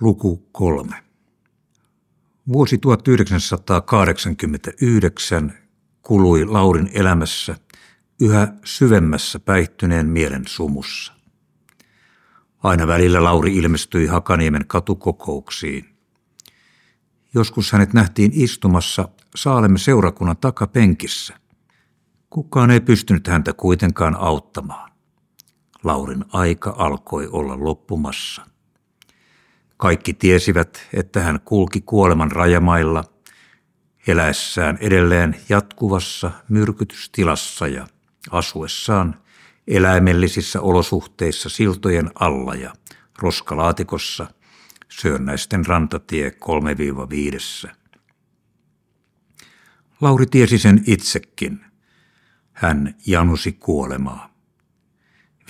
Luku kolme. Vuosi 1989 kului Laurin elämässä yhä syvemmässä päihtyneen mielen sumussa. Aina välillä Lauri ilmestyi Hakaniemen katukokouksiin. Joskus hänet nähtiin istumassa Saalemme seurakunnan takapenkissä. Kukaan ei pystynyt häntä kuitenkaan auttamaan. Laurin aika alkoi olla loppumassa. Kaikki tiesivät, että hän kulki kuoleman rajamailla, eläessään edelleen jatkuvassa myrkytystilassa ja asuessaan eläimellisissä olosuhteissa siltojen alla ja roskalaatikossa Syönnäisten rantatie 3-5. Lauri tiesi sen itsekin. Hän janusi kuolemaa.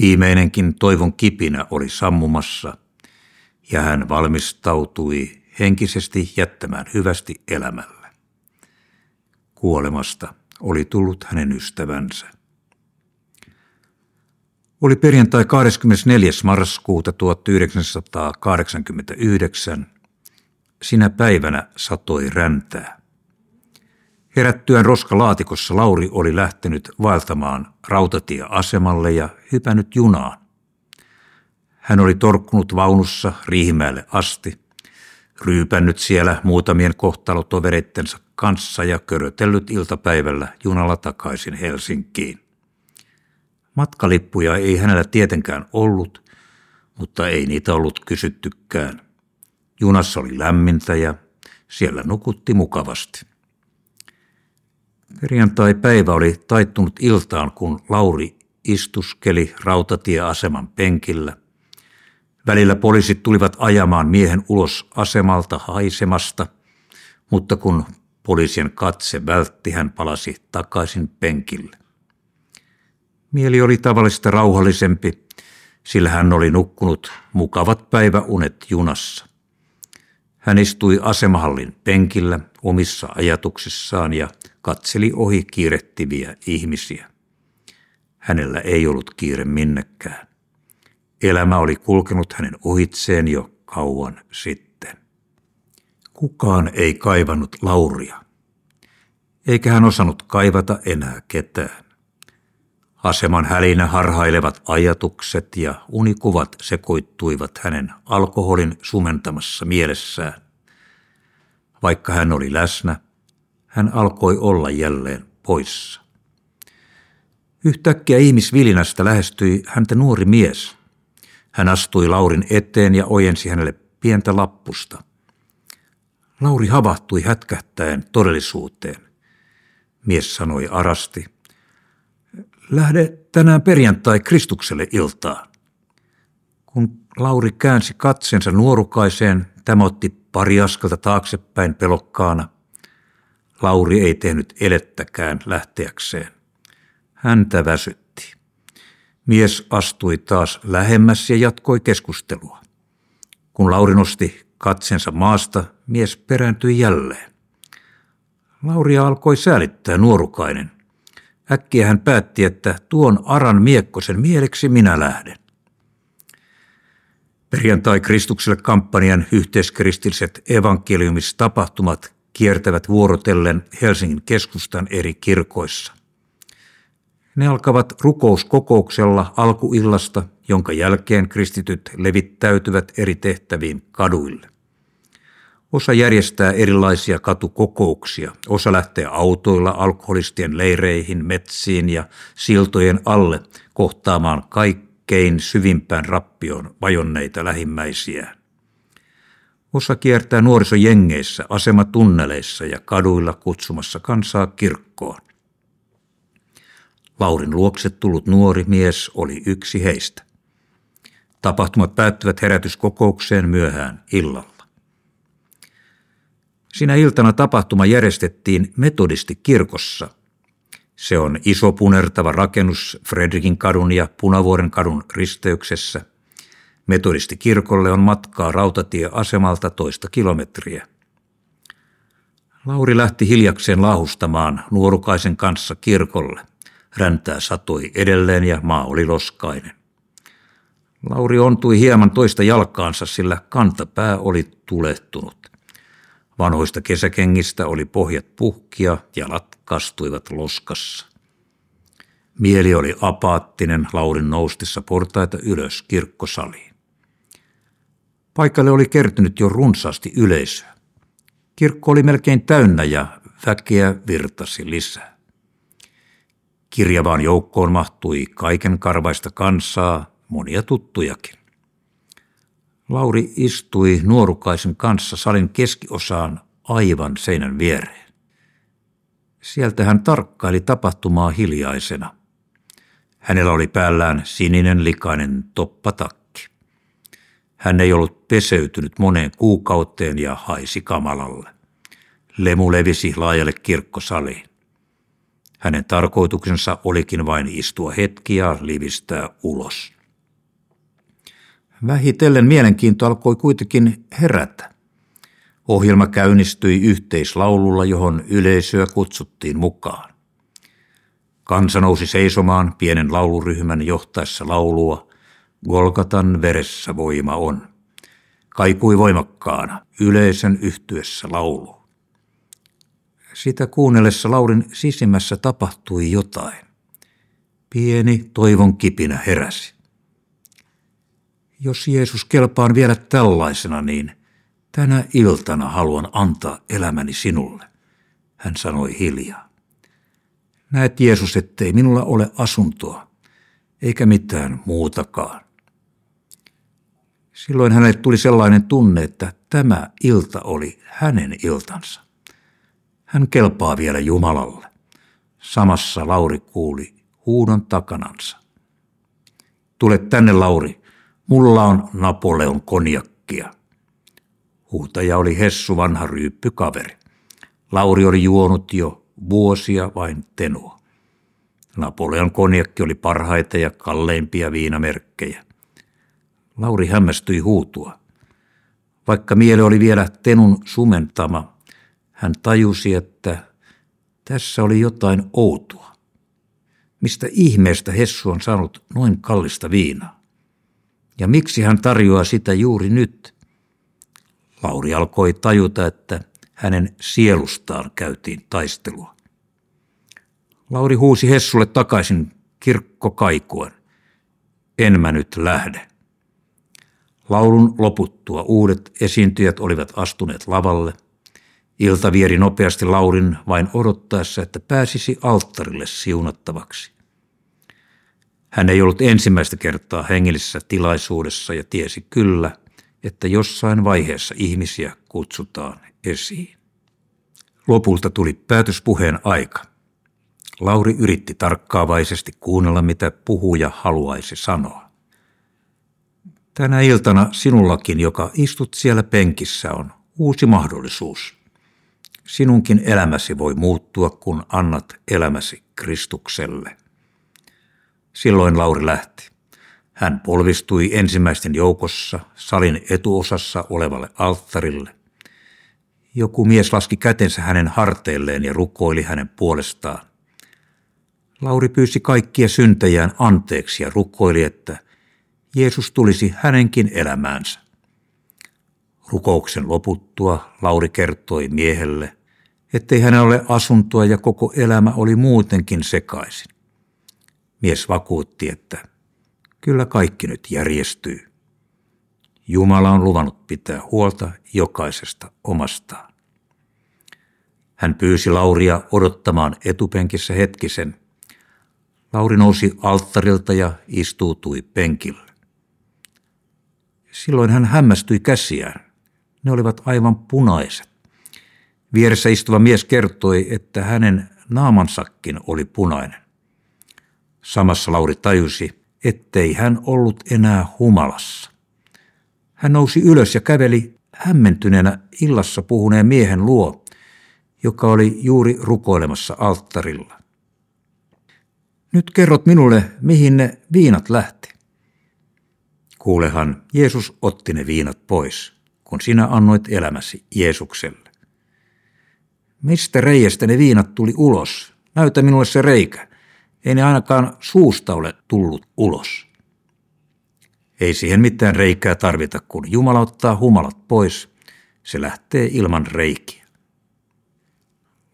Viimeinenkin toivon kipinä oli sammumassa – ja hän valmistautui henkisesti jättämään hyvästi elämälle. Kuolemasta oli tullut hänen ystävänsä. Oli perjantai 24. marraskuuta 1989. Sinä päivänä satoi räntää. Herättyään roskalaatikossa Lauri oli lähtenyt vaeltamaan rautatieasemalle ja hypännyt junaan. Hän oli torkkunut vaunussa Riihimäelle asti, ryypännyt siellä muutamien kohtalotovereittensa kanssa ja körötellyt iltapäivällä junalla takaisin Helsinkiin. Matkalippuja ei hänellä tietenkään ollut, mutta ei niitä ollut kysyttykään. Junassa oli lämmintä ja siellä nukutti mukavasti. Perjantai-päivä oli taittunut iltaan, kun Lauri istuskeli rautatieaseman penkillä – Välillä poliisit tulivat ajamaan miehen ulos asemalta haisemasta, mutta kun poliisien katse vältti, hän palasi takaisin penkille. Mieli oli tavallista rauhallisempi, sillä hän oli nukkunut mukavat päiväunet junassa. Hän istui asemahallin penkillä omissa ajatuksissaan ja katseli ohi kiirettiviä ihmisiä. Hänellä ei ollut kiire minnekään. Elämä oli kulkenut hänen ohitseen jo kauan sitten. Kukaan ei kaivannut Lauria, eikä hän osannut kaivata enää ketään. Aseman hälinä harhailevat ajatukset ja unikuvat sekoittuivat hänen alkoholin sumentamassa mielessään. Vaikka hän oli läsnä, hän alkoi olla jälleen poissa. Yhtäkkiä ihmisvilinästä lähestyi häntä nuori mies – hän astui Laurin eteen ja ojensi hänelle pientä lappusta. Lauri havahtui hätkähtäen todellisuuteen. Mies sanoi arasti, lähde tänään perjantai Kristukselle iltaa. Kun Lauri käänsi katsensa nuorukaiseen, tämä otti pari askelta taaksepäin pelokkaana. Lauri ei tehnyt elettäkään lähteäkseen. Häntä väsytti. Mies astui taas lähemmäs ja jatkoi keskustelua. Kun Lauri nosti katsensa maasta, mies perääntyi jälleen. Lauria alkoi säälittää nuorukainen. Äkkiä hän päätti, että tuon Aran miekkosen mieleksi minä lähden. Perjantai Kristukselle kampanjan yhteiskristilliset evankeliumistapahtumat kiertävät vuorotellen Helsingin keskustan eri kirkoissa. Ne alkavat rukouskokouksella alkuillasta, jonka jälkeen kristityt levittäytyvät eri tehtäviin kaduille. Osa järjestää erilaisia katukokouksia, osa lähtee autoilla alkoholistien leireihin, metsiin ja siltojen alle kohtaamaan kaikkein syvimpään rappioon vajonneita lähimmäisiään. Osa kiertää nuorisojengeissä, asematunneleissa ja kaduilla kutsumassa kansaa kirkkoon. Laurin luokse tullut nuori mies oli yksi heistä. Tapahtumat päättyvät herätyskokoukseen myöhään illalla. Sinä iltana tapahtuma järjestettiin metodisti kirkossa. Se on iso punertava rakennus Fredrikin kadun ja Punavuoren kadun risteyksessä. Metodisti kirkolle on matkaa rautatieasemalta toista kilometriä. Lauri lähti hiljakseen lahustamaan nuorukaisen kanssa kirkolle. Räntää satoi edelleen ja maa oli loskainen. Lauri ontui hieman toista jalkaansa, sillä kantapää oli tulehtunut. Vanhoista kesäkengistä oli pohjat puhkia, jalat kastuivat loskassa. Mieli oli apaattinen Laurin noustissa portaita ylös kirkkosaliin. Paikalle oli kertynyt jo runsaasti yleisöä. Kirkko oli melkein täynnä ja väkeä virtasi lisää. Kirjavaan joukkoon mahtui kaiken karvaista kansaa, monia tuttujakin. Lauri istui nuorukaisen kanssa salin keskiosaan aivan seinän viereen. Sieltä hän tarkkaili tapahtumaa hiljaisena. Hänellä oli päällään sininen likainen toppatakki. Hän ei ollut peseytynyt moneen kuukauteen ja haisi kamalalle. Lemu levisi laajalle kirkkosaliin. Hänen tarkoituksensa olikin vain istua hetki ja livistää ulos. Vähitellen mielenkiinto alkoi kuitenkin herätä. Ohjelma käynnistyi yhteislaululla, johon yleisöä kutsuttiin mukaan. Kansa nousi seisomaan pienen lauluryhmän johtaessa laulua Golgatan veressä voima on. Kaikui voimakkaana yleisön yhtyessä laulu. Sitä kuunnellessa Laurin sisimmässä tapahtui jotain. Pieni toivon kipinä heräsi. Jos Jeesus kelpaan vielä tällaisena, niin tänä iltana haluan antaa elämäni sinulle, hän sanoi hiljaa. Näet Jeesus, ettei minulla ole asuntoa, eikä mitään muutakaan. Silloin hänelle tuli sellainen tunne, että tämä ilta oli hänen iltansa. Hän kelpaa vielä Jumalalle. Samassa Lauri kuuli huudon takanansa. Tule tänne, Lauri. Mulla on Napoleon konjakkia. Huutaja oli Hessu vanha ryyppykaveri. Lauri oli juonut jo vuosia vain tenua. Napoleon konjakki oli parhaita ja kalleimpia viinamerkkejä. Lauri hämmästyi huutua. Vaikka miele oli vielä tenun sumentama, hän tajusi, että tässä oli jotain outoa. Mistä ihmeestä Hessu on saanut noin kallista viinaa? Ja miksi hän tarjoaa sitä juuri nyt? Lauri alkoi tajuta, että hänen sielustaan käytiin taistelua. Lauri huusi Hessulle takaisin kirkko kaikuen. En mä nyt lähde. Laulun loputtua uudet esiintyjät olivat astuneet lavalle – Ilta vieri nopeasti Laurin vain odottaessa, että pääsisi alttarille siunattavaksi. Hän ei ollut ensimmäistä kertaa hengellisessä tilaisuudessa ja tiesi kyllä, että jossain vaiheessa ihmisiä kutsutaan esiin. Lopulta tuli päätöspuheen aika. Lauri yritti tarkkaavaisesti kuunnella, mitä puhuja haluaisi sanoa. Tänä iltana sinullakin, joka istut siellä penkissä, on uusi mahdollisuus – Sinunkin elämäsi voi muuttua, kun annat elämäsi Kristukselle. Silloin Lauri lähti. Hän polvistui ensimmäisten joukossa salin etuosassa olevalle alttarille. Joku mies laski kätensä hänen harteilleen ja rukoili hänen puolestaan. Lauri pyysi kaikkia syntejään anteeksi ja rukoili, että Jeesus tulisi hänenkin elämäänsä. Rukouksen loputtua Lauri kertoi miehelle, ettei hänellä ole asuntoa ja koko elämä oli muutenkin sekaisin. Mies vakuutti, että kyllä kaikki nyt järjestyy. Jumala on luvannut pitää huolta jokaisesta omastaan. Hän pyysi Lauria odottamaan etupenkissä hetkisen. Lauri nousi alttarilta ja istuutui penkille. Silloin hän hämmästyi käsiään. Ne olivat aivan punaiset. Vieressä istuva mies kertoi, että hänen naamansakin oli punainen. Samassa Lauri tajusi, ettei hän ollut enää humalassa. Hän nousi ylös ja käveli hämmentyneenä illassa puhuneen miehen luo, joka oli juuri rukoilemassa alttarilla. Nyt kerrot minulle, mihin ne viinat lähti. Kuulehan, Jeesus otti ne viinat pois, kun sinä annoit elämäsi Jeesukselle. Mistä reiästä ne viinat tuli ulos? Näytä minulle se reikä. Ei ne ainakaan suusta ole tullut ulos. Ei siihen mitään reikää tarvita, kun Jumala ottaa humalat pois. Se lähtee ilman reikiä.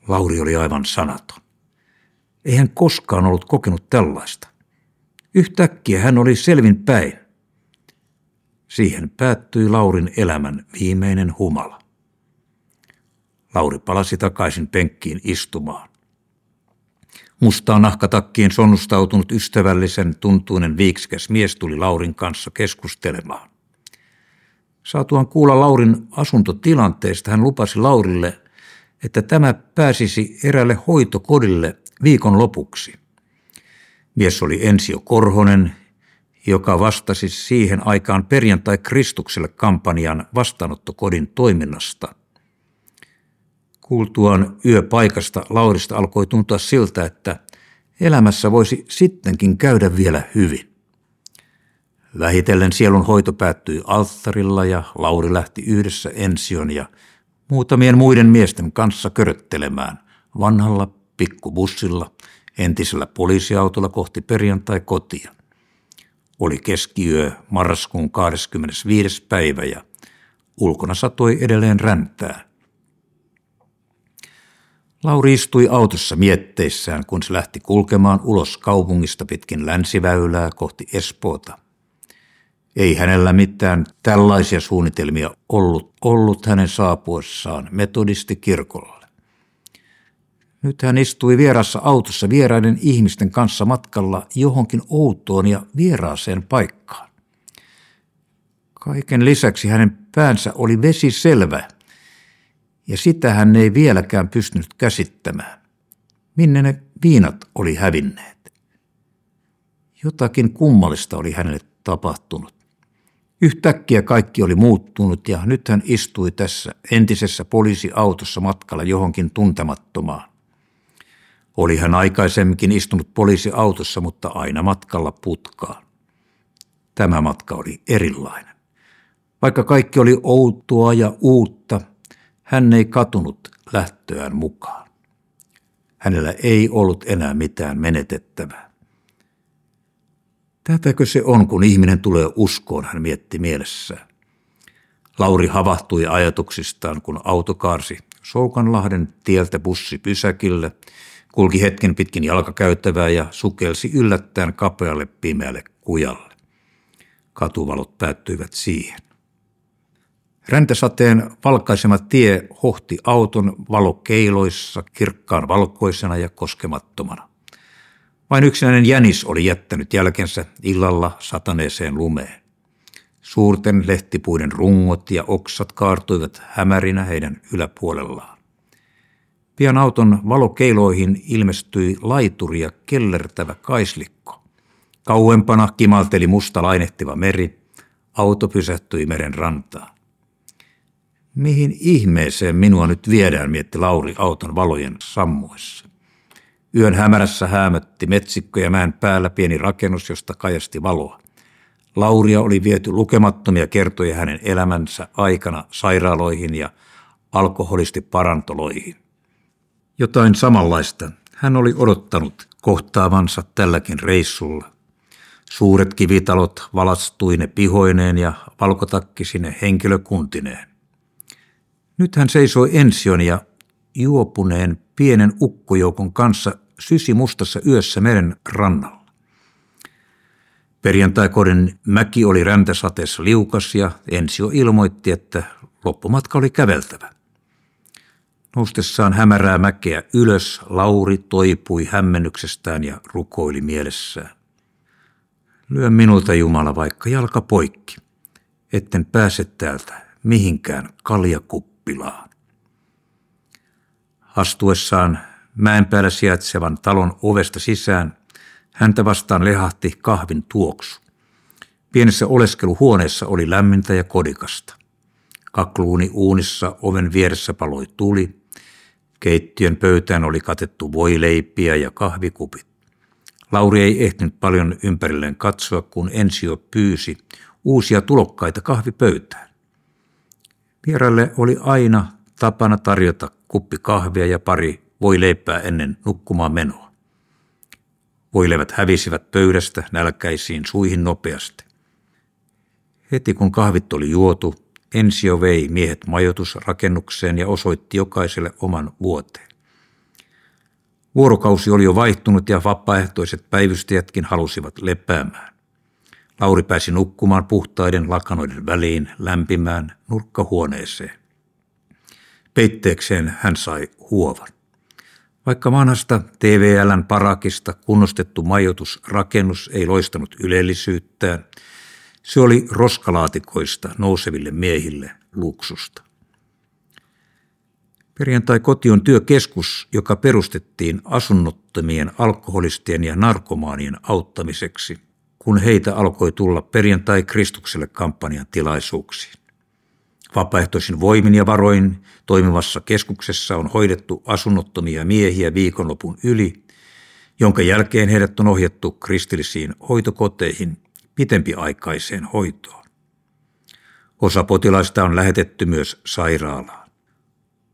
Lauri oli aivan sanaton. Ei hän koskaan ollut kokenut tällaista. Yhtäkkiä hän oli selvin päin. Siihen päättyi Laurin elämän viimeinen humala. Lauri palasi takaisin penkkiin istumaan. Mustaan nahkatakkiin sonnustautunut ystävällisen tuntuinen viiksikäs mies tuli Laurin kanssa keskustelemaan. Saatuaan kuulla Laurin asuntotilanteesta, hän lupasi Laurille, että tämä pääsisi erälle hoitokodille viikon lopuksi. Mies oli Ensio Korhonen, joka vastasi siihen aikaan perjantai Kristukselle kampanjan vastaanottokodin toiminnasta. Kuultuaan yöpaikasta Laurista alkoi tuntua siltä, että elämässä voisi sittenkin käydä vielä hyvin. Vähitellen sielun hoito päättyi alttarilla ja Lauri lähti yhdessä Ension ja muutamien muiden miesten kanssa köröttelemään vanhalla pikkubussilla entisellä poliisiautolla kohti perjantai kotia. Oli keskiyö marraskuun 25. päivä ja ulkona satoi edelleen räntää. Lauri istui autossa mietteissään, kun se lähti kulkemaan ulos kaupungista pitkin länsiväylää kohti Espoota. Ei hänellä mitään tällaisia suunnitelmia ollut, ollut hänen saapuessaan metodisti kirkolle. Nyt hän istui vierassa autossa vieraiden ihmisten kanssa matkalla johonkin outoon ja vieraaseen paikkaan. Kaiken lisäksi hänen päänsä oli vesi selvä, ja sitä hän ei vieläkään pystynyt käsittämään. Minne ne viinat oli hävinneet? Jotakin kummallista oli hänelle tapahtunut. Yhtäkkiä kaikki oli muuttunut ja nyt hän istui tässä entisessä poliisiautossa matkalla johonkin tuntemattomaan. Oli hän aikaisemminkin istunut poliisiautossa, mutta aina matkalla putkaan. Tämä matka oli erilainen. Vaikka kaikki oli outoa ja uutta, hän ei katunut lähtöään mukaan. Hänellä ei ollut enää mitään menetettävää. Tätäkö se on, kun ihminen tulee uskoon, hän mietti mielessään. Lauri havahtui ajatuksistaan, kun auto kaarsi Soukanlahden tieltä bussi pysäkille, kulki hetken pitkin jalkakäyttävää ja sukelsi yllättäen kapealle pimeälle kujalle. Katuvalot päättyivät siihen. Räntäsateen valkaisema tie hohti auton valokeiloissa kirkkaan valkoisena ja koskemattomana. Vain yksinäinen jänis oli jättänyt jälkensä illalla sataneeseen lumeen. Suurten lehtipuiden rungot ja oksat kaartuivat hämärinä heidän yläpuolellaan. Pian auton valokeiloihin ilmestyi laituri ja kellertävä kaislikko. Kauempana kimalteli musta lainehtiva meri. Auto pysähtyi meren rantaan. Mihin ihmeeseen minua nyt viedään, mietti Lauri auton valojen sammuessa. Yön hämärässä häämötti metsikko ja mäen päällä pieni rakennus, josta kajasti valoa. Lauria oli viety lukemattomia kertoja hänen elämänsä aikana sairaaloihin ja alkoholisti parantoloihin. Jotain samanlaista hän oli odottanut kohtaavansa tälläkin reissulla. Suuret kivitalot valastuine pihoineen ja valkotakkisine henkilökuntineen. Nyt hän seisoi ension ja juopuneen pienen ukkojoukon kanssa sysi mustassa yössä meren rannalla. Perjantai-kodin mäki oli räntäsateessa liukas ja Ensio ilmoitti, että loppumatka oli käveltävä. Noustessaan hämärää mäkeä ylös, Lauri toipui hämmennyksestään ja rukoili mielessään. Lyö minulta Jumala vaikka jalka poikki, etten pääse täältä mihinkään kaljakuppilaan. Astuessaan mäen päällä sijaitsevan talon ovesta sisään häntä vastaan lehahti kahvin tuoksu. Pienessä oleskeluhuoneessa oli lämmintä ja kodikasta. Kakluuni uunissa oven vieressä paloi tuli. Keittiön pöytään oli katettu voileipiä ja kahvikupit. Lauri ei ehtinyt paljon ympärilleen katsoa, kun Ensio pyysi uusia tulokkaita kahvipöytään. Vieraille oli aina tapana tarjota kuppi kahvia ja pari voi leipää ennen nukkumaan menoa. Voileivät hävisivät pöydästä nälkäisiin suihin nopeasti. Heti kun kahvit oli juotu, Ensio vei miehet majoitusrakennukseen ja osoitti jokaiselle oman vuoteen. Vuorokausi oli jo vaihtunut ja vapaaehtoiset päivystäjätkin halusivat lepäämään. Lauri pääsi nukkumaan puhtaiden lakanoiden väliin lämpimään nurkkahuoneeseen. Peitteekseen hän sai huovan. Vaikka vanhasta TVLn parakista kunnostettu majoitusrakennus ei loistanut ylellisyyttään, se oli roskalaatikoista nouseville miehille luksusta. Perjantai-koti on työkeskus, joka perustettiin asunnottomien alkoholistien ja narkomaanien auttamiseksi, kun heitä alkoi tulla perjantai Kristukselle kampanjan tilaisuuksiin. Vapaaehtoisin voimin ja varoin toimivassa keskuksessa on hoidettu asunnottomia miehiä viikonlopun yli, jonka jälkeen heidät on ohjattu kristillisiin hoitokoteihin pitempiaikaiseen hoitoon. Osa potilaista on lähetetty myös sairaalaan.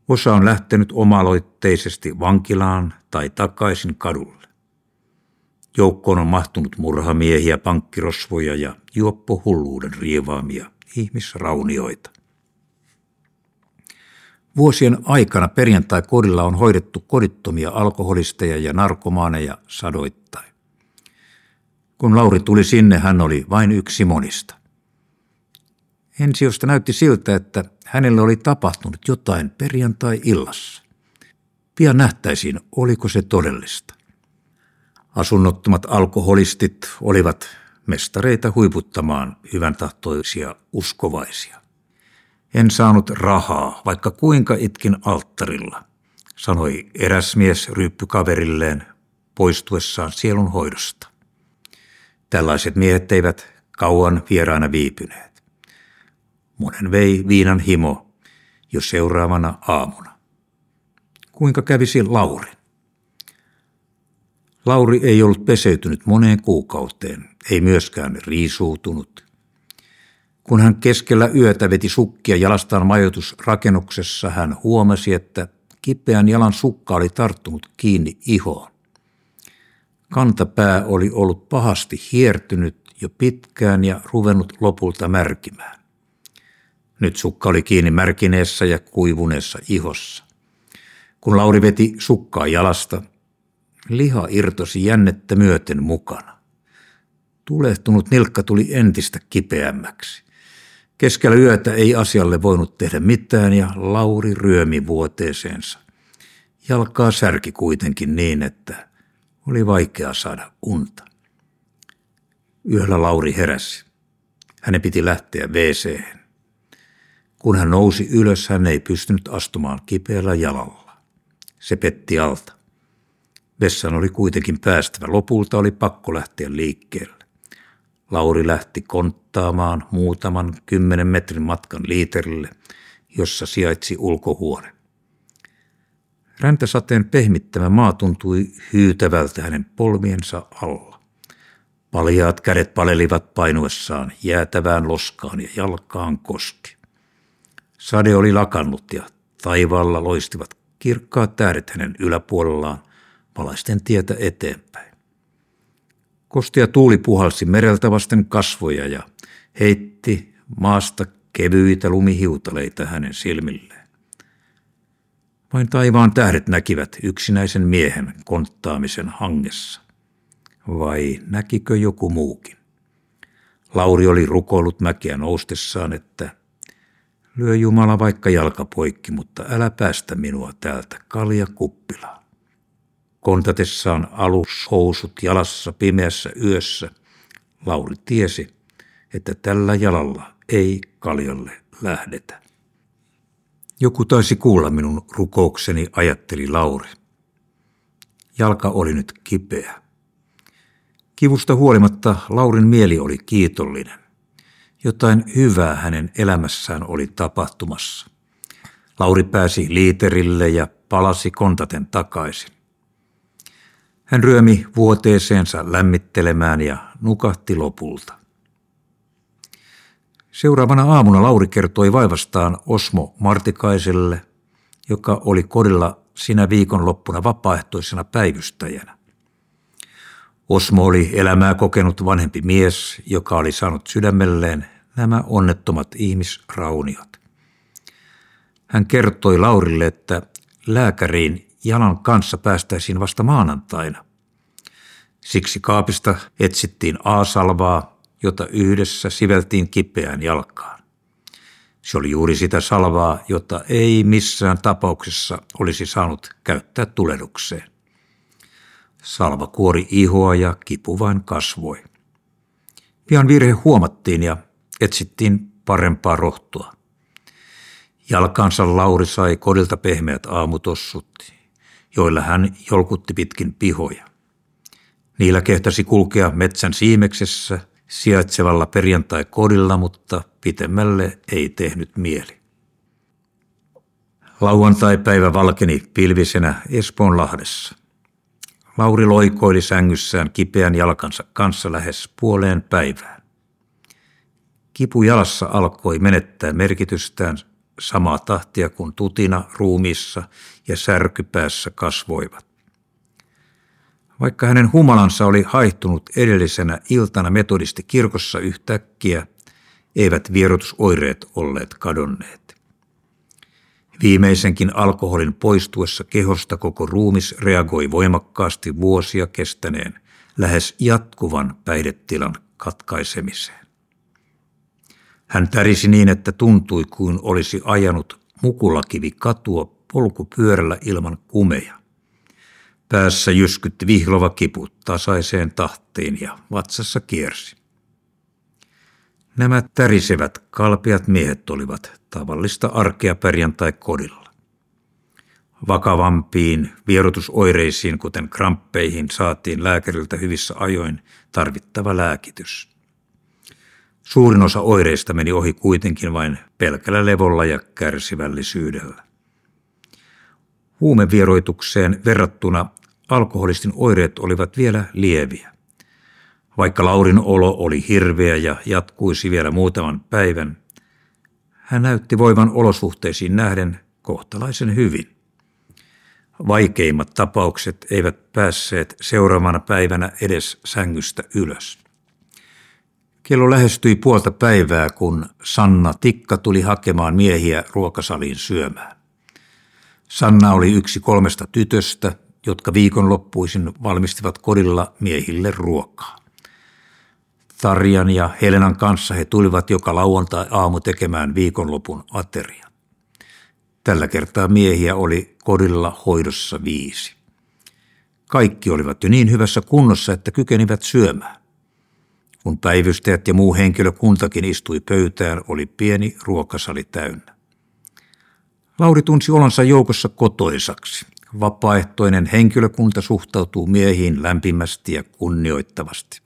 Osa on lähtenyt omaloitteisesti vankilaan tai takaisin kadulle. Joukkoon on mahtunut murhamiehiä, pankkirosvoja ja juoppohulluuden riivaamia ihmisraunioita. Vuosien aikana perjantai-kodilla on hoidettu kodittomia alkoholisteja ja narkomaaneja sadoittain. Kun Lauri tuli sinne, hän oli vain yksi monista. Ensiosta näytti siltä, että hänelle oli tapahtunut jotain perjantai-illassa. Pian nähtäisiin, oliko se todellista. Asunnottomat alkoholistit olivat mestareita huiputtamaan hyvän tahtoisia uskovaisia. En saanut rahaa, vaikka kuinka itkin alttarilla, sanoi eräs mies ryyppykaverilleen poistuessaan sielun hoidosta. Tällaiset miehet eivät kauan vieraana viipyneet. Monen vei viinan himo jo seuraavana aamuna. Kuinka kävisi Lauri? Lauri ei ollut peseytynyt moneen kuukauteen, ei myöskään riisuutunut. Kun hän keskellä yötä veti sukkia jalastaan majoitusrakennuksessa, hän huomasi, että kipeän jalan sukka oli tarttunut kiinni ihoon. Kantapää oli ollut pahasti hiertynyt jo pitkään ja ruvennut lopulta märkimään. Nyt sukka oli kiinni märkineessä ja kuivuneessa ihossa. Kun Lauri veti sukkaa jalasta, liha irtosi jännettä myöten mukana. Tulehtunut nilkka tuli entistä kipeämmäksi. Keskellä yötä ei asialle voinut tehdä mitään ja Lauri ryömi vuoteeseensa. Jalkaa särki kuitenkin niin, että oli vaikea saada unta. Yöllä Lauri heräsi. Hänen piti lähteä wc Kun hän nousi ylös, hän ei pystynyt astumaan kipeällä jalalla. Se petti alta. Vessan oli kuitenkin päästävä. Lopulta oli pakko lähteä liikkeelle. Lauri lähti konttaamaan muutaman kymmenen metrin matkan liiterille, jossa sijaitsi ulkohuone. Räntäsateen pehmittämä maa tuntui hyytävältä hänen polmiensa alla. Paljaat kädet palelivat painuessaan jäätävään loskaan ja jalkaan koski. Sade oli lakannut ja taivaalla loistivat kirkkaat tähdet hänen yläpuolellaan valaisten tietä eteenpäin. Kostia tuuli puhalsi mereltä vasten kasvoja ja heitti maasta kevyitä lumihiutaleita hänen silmilleen. Vain taivaan tähdet näkivät yksinäisen miehen konttaamisen hangessa. Vai näkikö joku muukin? Lauri oli rukoillut mäkeä noustessaan, että lyö Jumala vaikka jalka poikki, mutta älä päästä minua täältä kalja kuppilaan. Kontatessaan alushousut jalassa pimeässä yössä, Lauri tiesi, että tällä jalalla ei kaljalle lähdetä. Joku taisi kuulla minun rukoukseni, ajatteli Lauri. Jalka oli nyt kipeä. Kivusta huolimatta Laurin mieli oli kiitollinen. Jotain hyvää hänen elämässään oli tapahtumassa. Lauri pääsi liiterille ja palasi kontaten takaisin. Hän ryömi vuoteeseensa lämmittelemään ja nukahti lopulta. Seuraavana aamuna Lauri kertoi vaivastaan Osmo Martikaiselle, joka oli kodilla sinä viikonloppuna vapaaehtoisena päivystäjänä. Osmo oli elämää kokenut vanhempi mies, joka oli saanut sydämelleen Nämä onnettomat ihmisrauniot. Hän kertoi Laurille, että lääkäriin jalan kanssa päästäisiin vasta maanantaina. Siksi kaapista etsittiin aasalvaa, jota yhdessä siveltiin kipeään jalkaan. Se oli juuri sitä salvaa, jota ei missään tapauksessa olisi saanut käyttää tulehdukseen. Salva kuori ihoa ja kipu vain kasvoi. Pian virhe huomattiin ja etsittiin parempaa rohtoa. Jalkansa Lauri sai kodilta pehmeät aamutossut, joilla hän jolkutti pitkin pihoja. Niillä kehtasi kulkea metsän siimeksessä sijaitsevalla perjantai-kodilla, mutta pitemmälle ei tehnyt mieli. Lauantai-päivä valkeni pilvisenä Espoonlahdessa. Lauri loikoili sängyssään kipeän jalkansa kanssa lähes puoleen päivään. Kipu jalassa alkoi menettää merkitystään samaa tahtia kuin tutina ruumissa ja särkypäässä kasvoivat. Vaikka hänen humalansa oli haihtunut edellisenä iltana metodisti kirkossa yhtäkkiä, eivät vierotusoireet olleet kadonneet. Viimeisenkin alkoholin poistuessa kehosta koko ruumis reagoi voimakkaasti vuosia kestäneen lähes jatkuvan päihdetilan katkaisemiseen. Hän tärisi niin, että tuntui kuin olisi ajanut mukulakivi katua polkupyörällä ilman kumeja. Päässä jyskytti vihlova kipu tasaiseen tahtiin ja vatsassa kiersi. Nämä tärisevät, kalpeat miehet olivat tavallista arkea perjantai-kodilla. Vakavampiin vierotusoireisiin, kuten kramppeihin, saatiin lääkäriltä hyvissä ajoin tarvittava lääkitys. Suurin osa oireista meni ohi kuitenkin vain pelkällä levolla ja kärsivällisyydellä. Huumevieroitukseen verrattuna alkoholistin oireet olivat vielä lieviä. Vaikka Laurin olo oli hirveä ja jatkuisi vielä muutaman päivän, hän näytti voivan olosuhteisiin nähden kohtalaisen hyvin. Vaikeimmat tapaukset eivät päässeet seuraavana päivänä edes sängystä ylös. Kello lähestyi puolta päivää, kun Sanna Tikka tuli hakemaan miehiä ruokasaliin syömään. Sanna oli yksi kolmesta tytöstä, jotka viikonloppuisin valmistivat kodilla miehille ruokaa. Tarjan ja Helenan kanssa he tulivat joka lauantai-aamu tekemään viikonlopun ateria. Tällä kertaa miehiä oli kodilla hoidossa viisi. Kaikki olivat jo niin hyvässä kunnossa, että kykenivät syömään. Kun päivystäjät ja muu henkilökuntakin istui pöytään, oli pieni ruokasali täynnä. Lauri tunsi olonsa joukossa kotoisaksi. Vapaaehtoinen henkilökunta suhtautuu miehiin lämpimästi ja kunnioittavasti.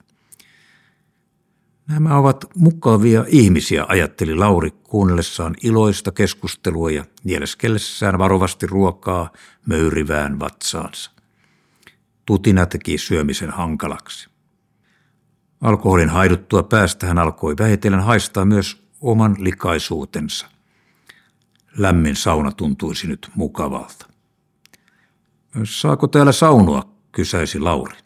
Nämä ovat mukavia ihmisiä, ajatteli Lauri kuunnellessaan iloista keskustelua ja nieleskellessään varovasti ruokaa möyrivään vatsaansa. Tutina teki syömisen hankalaksi. Alkoholin haiduttua päästä hän alkoi vähitellen haistaa myös oman likaisuutensa. Lämmin sauna tuntuisi nyt mukavalta. Saako täällä saunoa, kysäisi Lauri.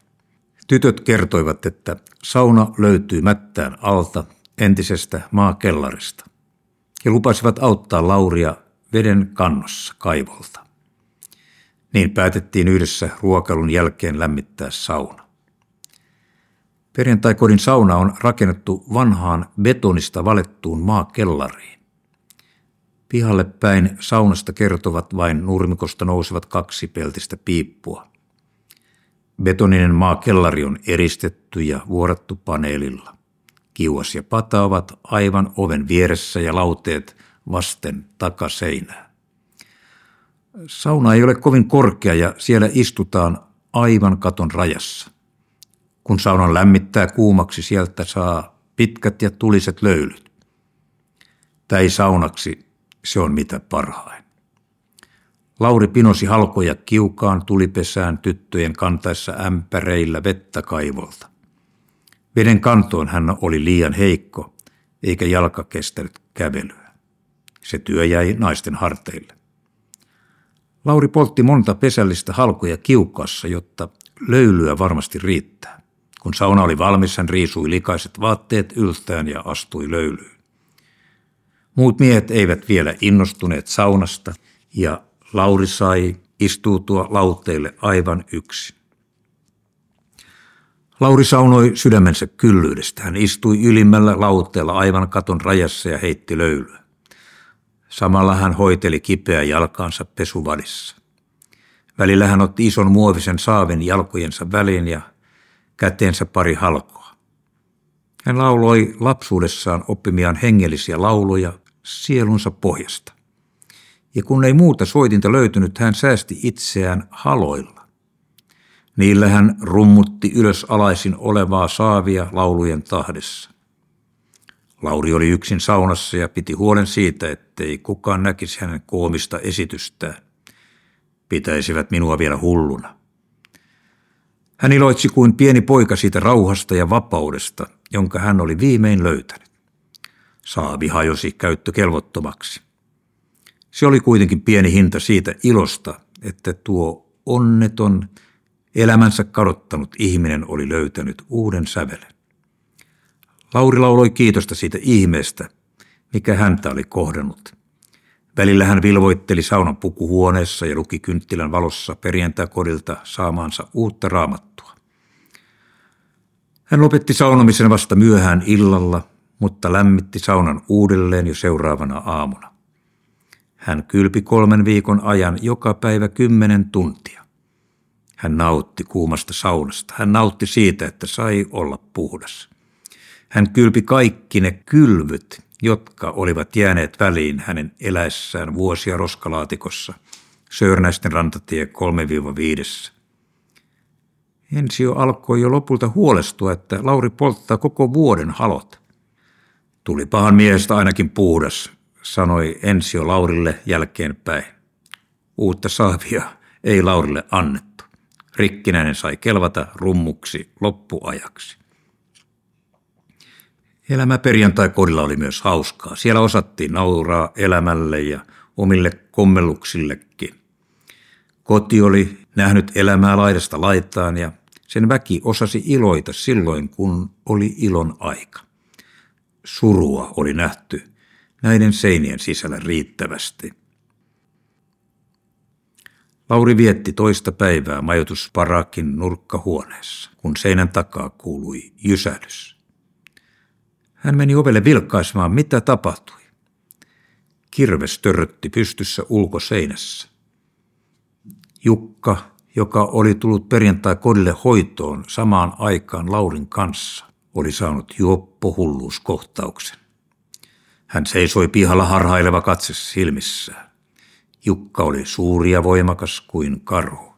Tytöt kertoivat, että sauna löytyy mättään alta entisestä maakellarista. He lupasivat auttaa Lauria veden kannossa kaivolta. Niin päätettiin yhdessä ruokalun jälkeen lämmittää sauna. Perjantaikodin sauna on rakennettu vanhaan betonista valettuun maakellariin. Pihalle päin saunasta kertovat vain nurmikosta nousevat kaksi peltistä piippua. Betoninen maakellari on eristetty ja vuorattu paneelilla. Kiuas ja pata ovat aivan oven vieressä ja lauteet vasten takaseinää. Sauna ei ole kovin korkea ja siellä istutaan aivan katon rajassa. Kun saunan lämmittää kuumaksi, sieltä saa pitkät ja tuliset löylyt. Tai saunaksi se on mitä parhain. Lauri pinosi halkoja kiukaan tulipesään tyttöjen kantaessa ämpäreillä vettä kaivolta. Veden kantoon hän oli liian heikko, eikä jalka kestänyt kävelyä. Se työ jäi naisten harteille. Lauri poltti monta pesällistä halkoja kiukassa, jotta löylyä varmasti riittää. Kun sauna oli valmis, hän riisui likaiset vaatteet yltään ja astui löylyyn. Muut miehet eivät vielä innostuneet saunasta ja Lauri sai istuutua lauteille aivan yksin. Lauri saunoi sydämensä kyllyydestä. Hän istui ylimmällä lauteella aivan katon rajassa ja heitti löylyä. Samalla hän hoiteli kipeää jalkaansa pesuvadissa. Välillä hän otti ison muovisen saavin jalkojensa väliin ja käteensä pari halkoa. Hän lauloi lapsuudessaan oppimiaan hengellisiä lauluja sielunsa pohjasta. Ja kun ei muuta soitinta löytynyt, hän säästi itseään haloilla. Niillä hän rummutti ylös alaisin olevaa saavia laulujen tahdessa. Lauri oli yksin saunassa ja piti huolen siitä, ettei kukaan näkisi hänen koomista esitystään. Pitäisivät minua vielä hulluna. Hän iloitsi kuin pieni poika siitä rauhasta ja vapaudesta, jonka hän oli viimein löytänyt. Saavi hajosi käyttökelvottomaksi. Se oli kuitenkin pieni hinta siitä ilosta, että tuo onneton, elämänsä kadottanut ihminen oli löytänyt uuden sävelen. Lauri lauloi kiitosta siitä ihmeestä, mikä häntä oli kohdannut. Välillä hän vilvoitteli saunan pukuhuoneessa ja luki kynttilän valossa perjantai-kodilta saamaansa uutta raamattua. Hän lopetti saunomisen vasta myöhään illalla, mutta lämmitti saunan uudelleen jo seuraavana aamuna. Hän kylpi kolmen viikon ajan joka päivä kymmenen tuntia. Hän nautti kuumasta saunasta. Hän nautti siitä, että sai olla puhdas. Hän kylpi kaikki ne kylvyt, jotka olivat jääneet väliin hänen eläessään vuosia roskalaatikossa, Söörnäisten rantatie 3-5. Ensio alkoi jo lopulta huolestua, että Lauri polttaa koko vuoden halot. Tuli pahan miehestä ainakin puhdas, sanoi Ensio Laurille jälkeenpäin. Uutta saavia ei Laurille annettu. Rikkinäinen sai kelvata rummuksi loppuajaksi. Elämä perjantai-kodilla oli myös hauskaa. Siellä osattiin nauraa elämälle ja omille kommelluksillekin. Koti oli nähnyt elämää laidasta laitaan ja sen väki osasi iloita silloin, kun oli ilon aika. Surua oli nähty näiden seinien sisällä riittävästi. Lauri vietti toista päivää majoitusparakin nurkkahuoneessa, kun seinän takaa kuului jysähdys. Hän meni ovelle vilkkaisemaan, mitä tapahtui. Kirves törrötti pystyssä ulkoseinässä. Jukka, joka oli tullut perjantai kodille hoitoon samaan aikaan Laurin kanssa, oli saanut juoppohulluuskohtauksen. Hän seisoi pihalla harhaileva katse silmissään. Jukka oli suuri ja voimakas kuin karhu.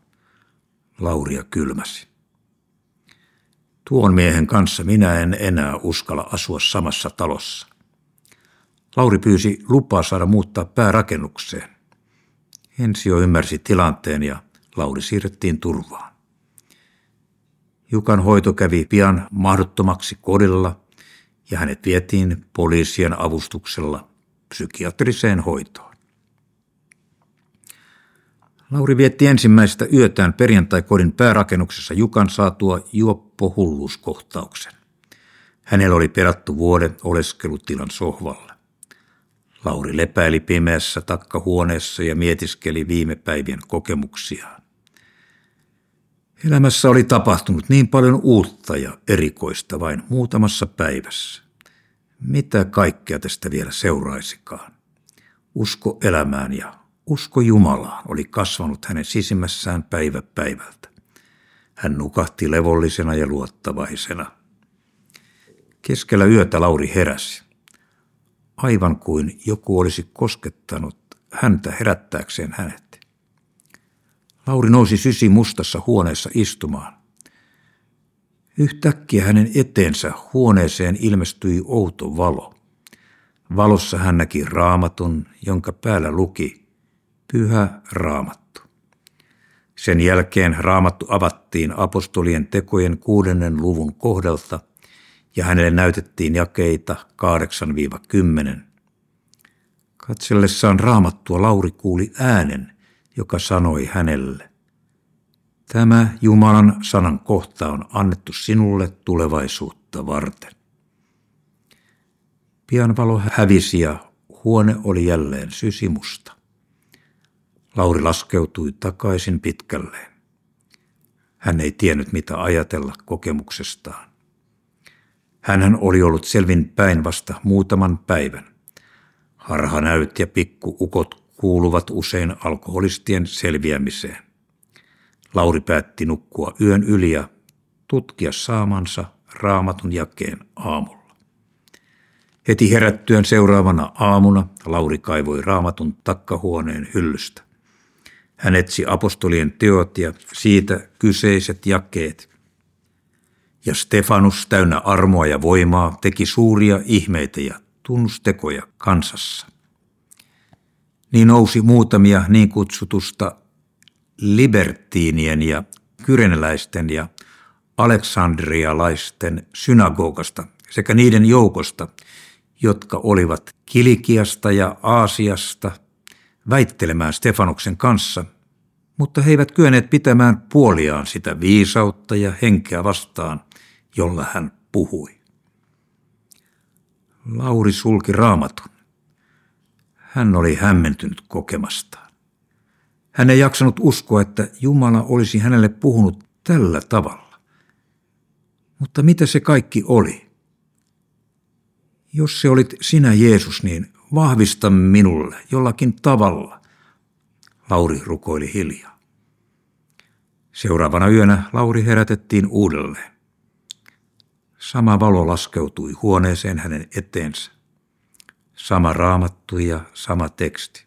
Lauria kylmäsi. Tuon miehen kanssa minä en enää uskalla asua samassa talossa. Lauri pyysi lupaa saada muuttaa päärakennukseen. Ensio ymmärsi tilanteen ja Lauri siirrettiin turvaan. Jukan hoito kävi pian mahdottomaksi kodilla ja hänet vietiin poliisien avustuksella psykiatriseen hoitoon. Lauri vietti ensimmäistä yötään perjantai-kodin päärakennuksessa Jukan saatua juoppohulluuskohtauksen. Hänellä oli perattu vuoden oleskelutilan sohvalle. Lauri lepäili pimeässä takkahuoneessa ja mietiskeli viime päivien kokemuksiaan. Elämässä oli tapahtunut niin paljon uutta ja erikoista vain muutamassa päivässä. Mitä kaikkea tästä vielä seuraisikaan? Usko elämään ja Usko Jumalaan oli kasvanut hänen sisimmässään päivä päivältä. Hän nukahti levollisena ja luottavaisena. Keskellä yötä Lauri heräsi. Aivan kuin joku olisi koskettanut häntä herättääkseen hänet. Lauri nousi sysi mustassa huoneessa istumaan. Yhtäkkiä hänen eteensä huoneeseen ilmestyi outo valo. Valossa hän näki raamatun, jonka päällä luki – Pyhä Raamattu. Sen jälkeen Raamattu avattiin apostolien tekojen kuudennen luvun kohdalta ja hänelle näytettiin jakeita 8-10. Katsellessaan Raamattua Lauri kuuli äänen, joka sanoi hänelle, Tämä Jumalan sanan kohta on annettu sinulle tulevaisuutta varten. Pian valo hävisi ja huone oli jälleen sysimusta. Lauri laskeutui takaisin pitkälleen. Hän ei tiennyt mitä ajatella kokemuksestaan. Hänhän oli ollut selvin päin vasta muutaman päivän. Harhanäyt ja pikkuukot kuuluvat usein alkoholistien selviämiseen. Lauri päätti nukkua yön yli ja tutkia saamansa raamatun jakeen aamulla. Heti herättyen seuraavana aamuna Lauri kaivoi raamatun takkahuoneen hyllystä. Hän etsi apostolien teot ja siitä kyseiset jakeet. Ja Stefanus täynnä armoa ja voimaa teki suuria ihmeitä ja tunnustekoja kansassa. Niin nousi muutamia niin kutsutusta libertiinien ja kyreneläisten ja aleksandrialaisten synagogasta sekä niiden joukosta, jotka olivat Kilikiasta ja Aasiasta väittelemään Stefanuksen kanssa, mutta he eivät kyenneet pitämään puoliaan sitä viisautta ja henkeä vastaan, jolla hän puhui. Lauri sulki raamatun. Hän oli hämmentynyt kokemastaan. Hän ei jaksanut uskoa, että Jumala olisi hänelle puhunut tällä tavalla. Mutta mitä se kaikki oli? Jos se olit sinä Jeesus, niin vahvista minulle jollakin tavalla. Lauri rukoili hiljaa. Seuraavana yönä Lauri herätettiin uudelleen. Sama valo laskeutui huoneeseen hänen eteensä. Sama raamattu ja sama teksti.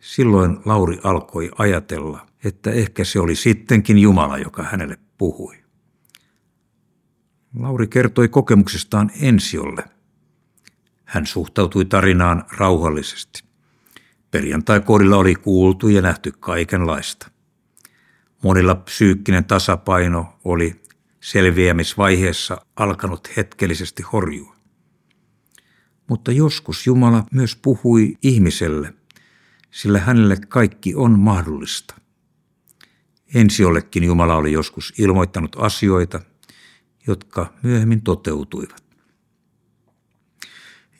Silloin Lauri alkoi ajatella, että ehkä se oli sittenkin Jumala, joka hänelle puhui. Lauri kertoi kokemuksestaan Ensiolle. Hän suhtautui tarinaan rauhallisesti. Perjantai-kodilla oli kuultu ja nähty kaikenlaista. Monilla psyykkinen tasapaino oli selviämisvaiheessa alkanut hetkellisesti horjua. Mutta joskus Jumala myös puhui ihmiselle, sillä hänelle kaikki on mahdollista. Ensiollekin Jumala oli joskus ilmoittanut asioita, jotka myöhemmin toteutuivat.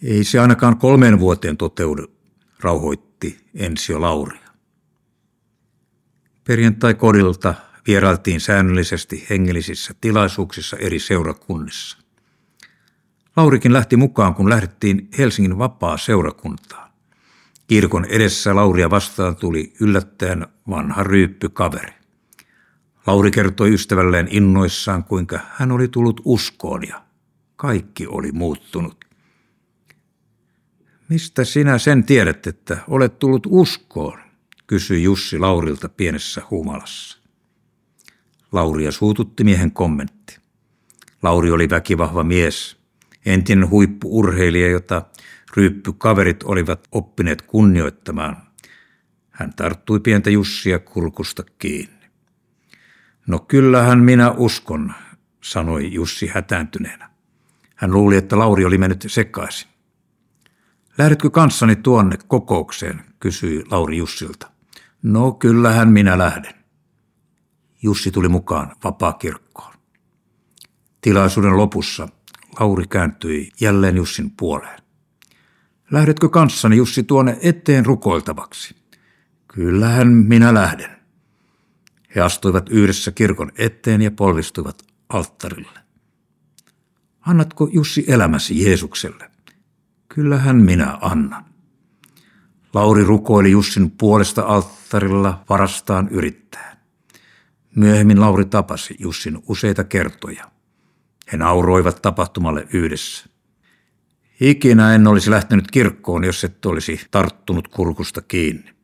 Ei se ainakaan kolmeen vuoteen toteudu, rauhoitti Ensio Lauria. Perjantai-kodilta vierailtiin säännöllisesti hengellisissä tilaisuuksissa eri seurakunnissa. Laurikin lähti mukaan, kun lähdettiin Helsingin vapaa seurakuntaan. Kirkon edessä Lauria vastaan tuli yllättäen vanha ryyppy kaveri. Lauri kertoi ystävälleen innoissaan, kuinka hän oli tullut uskoon ja kaikki oli muuttunut. Mistä sinä sen tiedät, että olet tullut uskoon, kysyi Jussi Laurilta pienessä humalassa. Lauria suututti miehen kommentti. Lauri oli väkivahva mies, entinen huippuurheilija, jota ryyppykaverit olivat oppineet kunnioittamaan. Hän tarttui pientä Jussia kurkusta kiinni. No kyllähän minä uskon, sanoi Jussi hätääntyneenä. Hän luuli, että Lauri oli mennyt sekaisin. Lähdetkö kanssani tuonne kokoukseen, kysyi Lauri Jussilta. No kyllähän minä lähden. Jussi tuli mukaan vapaakirkkoon. Tilaisuuden lopussa Lauri kääntyi jälleen Jussin puoleen. Lähdetkö kanssani Jussi tuonne eteen rukoiltavaksi? Kyllähän minä lähden. He astuivat yhdessä kirkon eteen ja polvistuivat alttarille. Annatko Jussi elämäsi Jeesukselle? Kyllähän minä annan. Lauri rukoili Jussin puolesta alttarilla varastaan yrittää. Myöhemmin Lauri tapasi Jussin useita kertoja. He nauroivat tapahtumalle yhdessä. Ikinä en olisi lähtenyt kirkkoon, jos et olisi tarttunut kurkusta kiinni.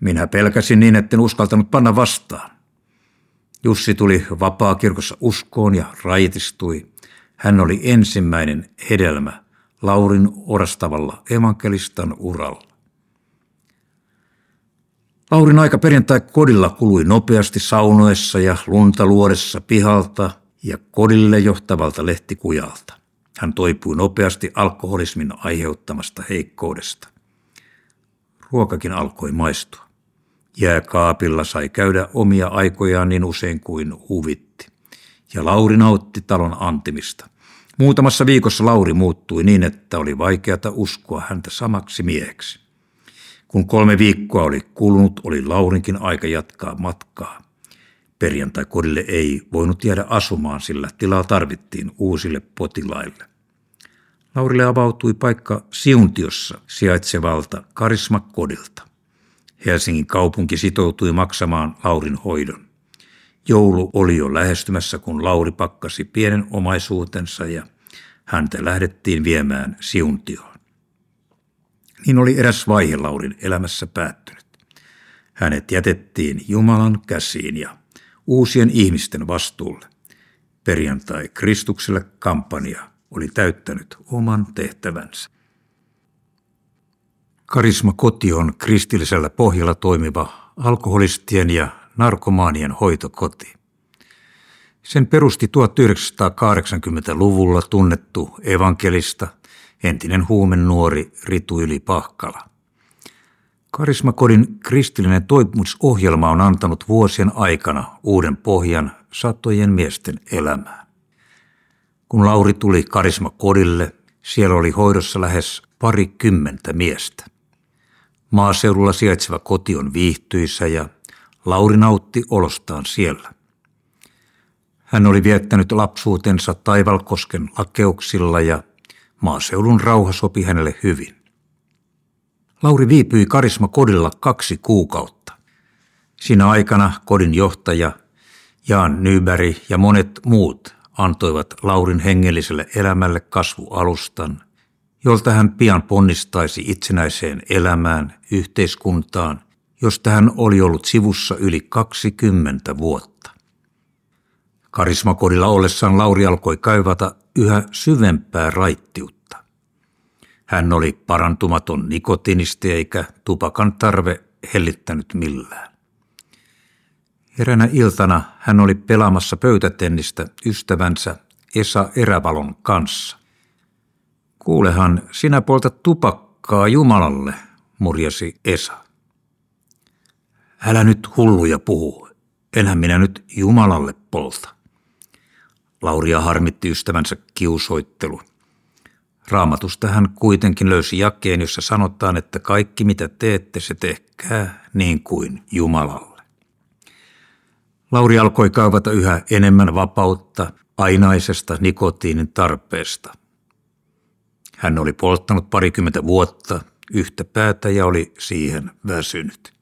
Minä pelkäsin niin, etten uskaltanut panna vastaan. Jussi tuli vapaa kirkossa uskoon ja raitistui. Hän oli ensimmäinen hedelmä Laurin orastavalla evankelistan uralla. Laurin aika perjantai kodilla kului nopeasti saunoessa ja lunta luodessa pihalta ja kodille johtavalta lehtikujalta. Hän toipui nopeasti alkoholismin aiheuttamasta heikkoudesta. Ruokakin alkoi maistua. Jääkaapilla sai käydä omia aikojaan niin usein kuin huvitti. Ja Lauri nautti talon antimista. Muutamassa viikossa Lauri muuttui niin, että oli vaikeata uskoa häntä samaksi mieheksi. Kun kolme viikkoa oli kulunut, oli Laurinkin aika jatkaa matkaa. Perjantai-kodille ei voinut jäädä asumaan, sillä tilaa tarvittiin uusille potilaille. Laurille avautui paikka Siuntiossa sijaitsevalta Karismakodilta. Helsingin kaupunki sitoutui maksamaan Laurin hoidon. Joulu oli jo lähestymässä, kun Lauri pakkasi pienen omaisuutensa ja häntä lähdettiin viemään Siuntioon. Niin oli eräs vaihe Laurin elämässä päättynyt. Hänet jätettiin Jumalan käsiin ja uusien ihmisten vastuulle. Perjantai Kristukselle kampanja oli täyttänyt oman tehtävänsä. Karisma Koti on kristillisellä pohjalla toimiva alkoholistien ja narkomaanien hoitokoti. Sen perusti 1980-luvulla tunnettu evankelista, entinen huumen nuori Ritu Yli Pahkala. Karismakodin kristillinen toipumisohjelma on antanut vuosien aikana uuden pohjan satojen miesten elämään. Kun Lauri tuli Karismakodille, siellä oli hoidossa lähes parikymmentä miestä. Maaseudulla sijaitseva koti on viihtyisä ja Lauri nautti olostaan siellä. Hän oli viettänyt lapsuutensa Taivalkosken lakeuksilla ja maaseudun rauha sopi hänelle hyvin. Lauri viipyi Karisma kodilla kaksi kuukautta. Siinä aikana kodin johtaja Jaan Nyberg ja monet muut antoivat Laurin hengelliselle elämälle kasvualustan, jolta hän pian ponnistaisi itsenäiseen elämään, yhteiskuntaan, josta hän oli ollut sivussa yli 20 vuotta. Karismakodilla ollessaan Lauri alkoi kaivata yhä syvempää raittiutta. Hän oli parantumaton nikotinisti eikä tupakan tarve hellittänyt millään. Eränä iltana hän oli pelaamassa pöytätennistä ystävänsä Esa Erävalon kanssa. Kuulehan, sinä polta tupakkaa Jumalalle, murjasi Esa. Älä nyt hulluja puhu, enhän minä nyt Jumalalle polta. Lauria harmitti ystävänsä kiusoittelu. Raamatusta hän kuitenkin löysi jakeen, jossa sanotaan, että kaikki mitä teette, se tehkää niin kuin Jumalalle. Lauri alkoi kaivata yhä enemmän vapautta ainaisesta nikotiinin tarpeesta. Hän oli polttanut parikymmentä vuotta yhtä päätä ja oli siihen väsynyt.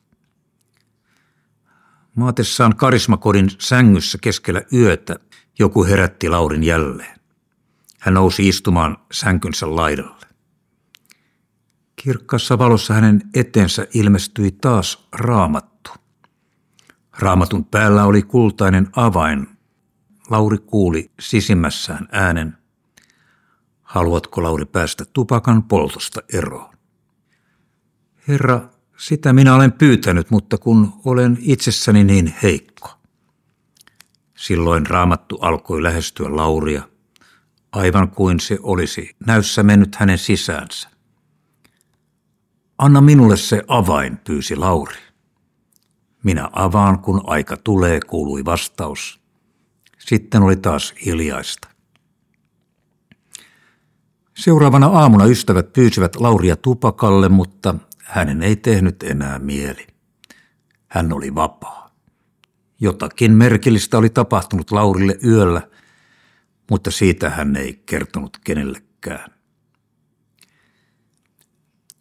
Maatessaan karismakodin sängyssä keskellä yötä joku herätti Laurin jälleen. Hän nousi istumaan sänkynsä laidalle. Kirkkaassa valossa hänen etensä ilmestyi taas raamattu. Raamatun päällä oli kultainen avain. Lauri kuuli sisimmässään äänen. Haluatko, Lauri, päästä tupakan poltosta eroon? Herra, sitä minä olen pyytänyt, mutta kun olen itsessäni niin heikko. Silloin raamattu alkoi lähestyä Lauria, aivan kuin se olisi näyssä mennyt hänen sisäänsä. Anna minulle se avain, pyysi Lauri. Minä avaan, kun aika tulee, kuului vastaus. Sitten oli taas hiljaista. Seuraavana aamuna ystävät pyysivät Lauria tupakalle, mutta hänen ei tehnyt enää mieli. Hän oli vapaa. Jotakin merkillistä oli tapahtunut Laurille yöllä, mutta siitä hän ei kertonut kenellekään.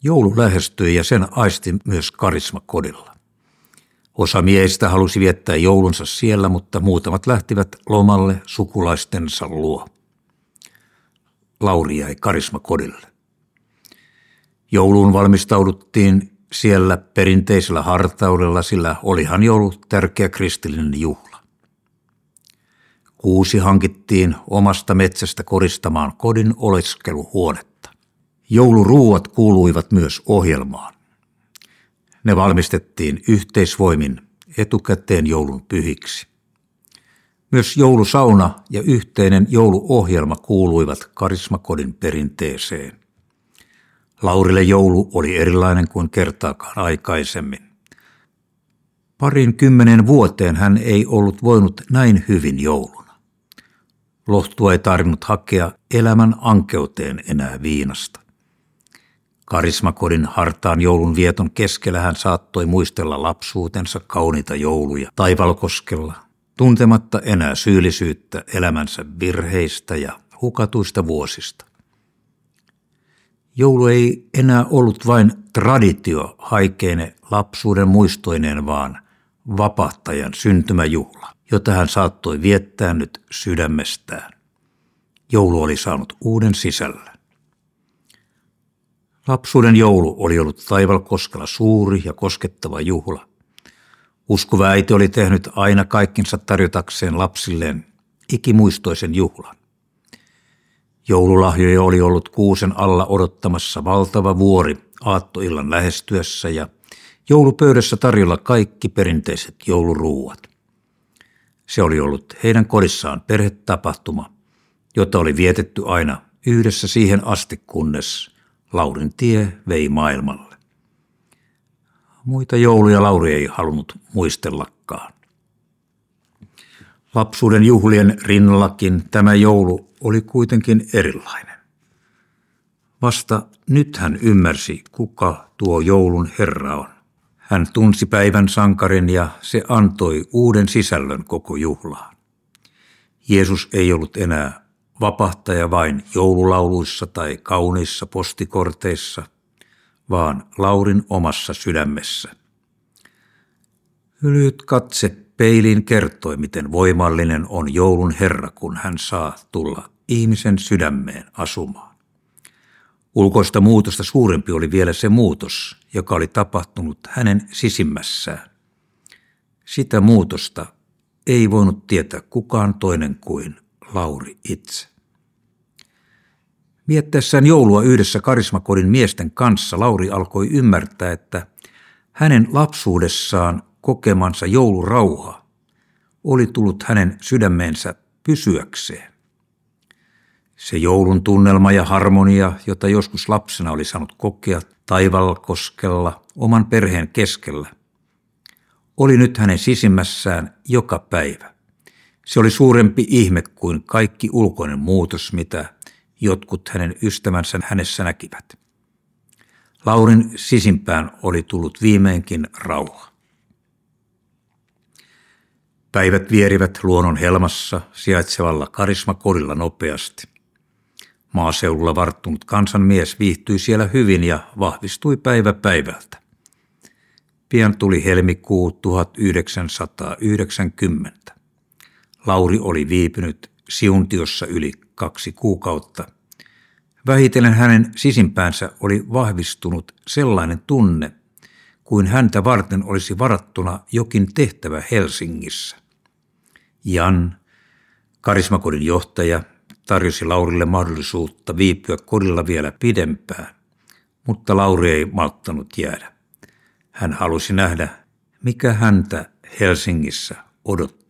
Joulu lähestyi ja sen aisti myös karisma kodilla. Osa miehistä halusi viettää joulunsa siellä, mutta muutamat lähtivät lomalle sukulaistensa luo. Lauri jäi karisma kodille. Jouluun valmistauduttiin siellä perinteisellä hartaudella, sillä olihan joulu tärkeä kristillinen juhla. Kuusi hankittiin omasta metsästä koristamaan kodin oleskeluhuonetta. Jouluruuat kuuluivat myös ohjelmaan. Ne valmistettiin yhteisvoimin etukäteen joulun pyhiksi. Myös joulusauna ja yhteinen jouluohjelma kuuluivat karismakodin perinteeseen. Laurille joulu oli erilainen kuin kertaakaan aikaisemmin. Parin kymmenen vuoteen hän ei ollut voinut näin hyvin jouluna. Lohtua ei tarvinnut hakea elämän ankeuteen enää viinasta. Karismakodin hartaan joulun vieton keskellä hän saattoi muistella lapsuutensa kauniita jouluja Taivalkoskella, tuntematta enää syyllisyyttä elämänsä virheistä ja hukatuista vuosista. Joulu ei enää ollut vain traditio haikeine lapsuuden muistoineen, vaan vapahtajan syntymäjuhla, jota hän saattoi viettää nyt sydämestään. Joulu oli saanut uuden sisällön. Lapsuuden joulu oli ollut Taivalkoskella suuri ja koskettava juhla. Uskova äiti oli tehnyt aina kaikkinsa tarjotakseen lapsilleen ikimuistoisen juhlan. Joululahjoja oli ollut kuusen alla odottamassa valtava vuori aattoillan lähestyessä ja joulupöydässä tarjolla kaikki perinteiset jouluruuat. Se oli ollut heidän kodissaan perhetapahtuma, jota oli vietetty aina yhdessä siihen asti, kunnes Laurin tie vei maailmalle. Muita jouluja Lauri ei halunnut muistellakaan. Lapsuuden juhlien rinnallakin tämä joulu oli kuitenkin erilainen. Vasta nyt hän ymmärsi, kuka tuo joulun Herra on. Hän tunsi päivän sankarin ja se antoi uuden sisällön koko juhlaan. Jeesus ei ollut enää vapahtaja vain joululauluissa tai kauniissa postikorteissa, vaan Laurin omassa sydämessä. Lyhyt katse peiliin kertoi, miten voimallinen on joulun Herra, kun hän saa tulla ihmisen sydämeen asumaan. Ulkoista muutosta suurempi oli vielä se muutos, joka oli tapahtunut hänen sisimmässään. Sitä muutosta ei voinut tietää kukaan toinen kuin Lauri itse. Viettäessään joulua yhdessä karismakodin miesten kanssa Lauri alkoi ymmärtää, että hänen lapsuudessaan kokemansa joulurauha oli tullut hänen sydämeensä pysyäkseen. Se joulun tunnelma ja harmonia, jota joskus lapsena oli saanut kokea taivalkoskella oman perheen keskellä, oli nyt hänen sisimmässään joka päivä. Se oli suurempi ihme kuin kaikki ulkoinen muutos, mitä jotkut hänen ystävänsä hänessä näkivät. Laurin sisimpään oli tullut viimeinkin rauha. Päivät vierivät luonnon helmassa sijaitsevalla karismakodilla nopeasti. Maaseudulla varttunut kansanmies viihtyi siellä hyvin ja vahvistui päivä päivältä. Pian tuli helmikuu 1990. Lauri oli viipynyt siuntiossa yli kaksi kuukautta. Vähitellen hänen sisimpäänsä oli vahvistunut sellainen tunne, kuin häntä varten olisi varattuna jokin tehtävä Helsingissä. Jan, karismakodin johtaja, tarjosi Laurille mahdollisuutta viipyä kodilla vielä pidempään, mutta Lauri ei malttanut jäädä. Hän halusi nähdä, mikä häntä Helsingissä odottaa.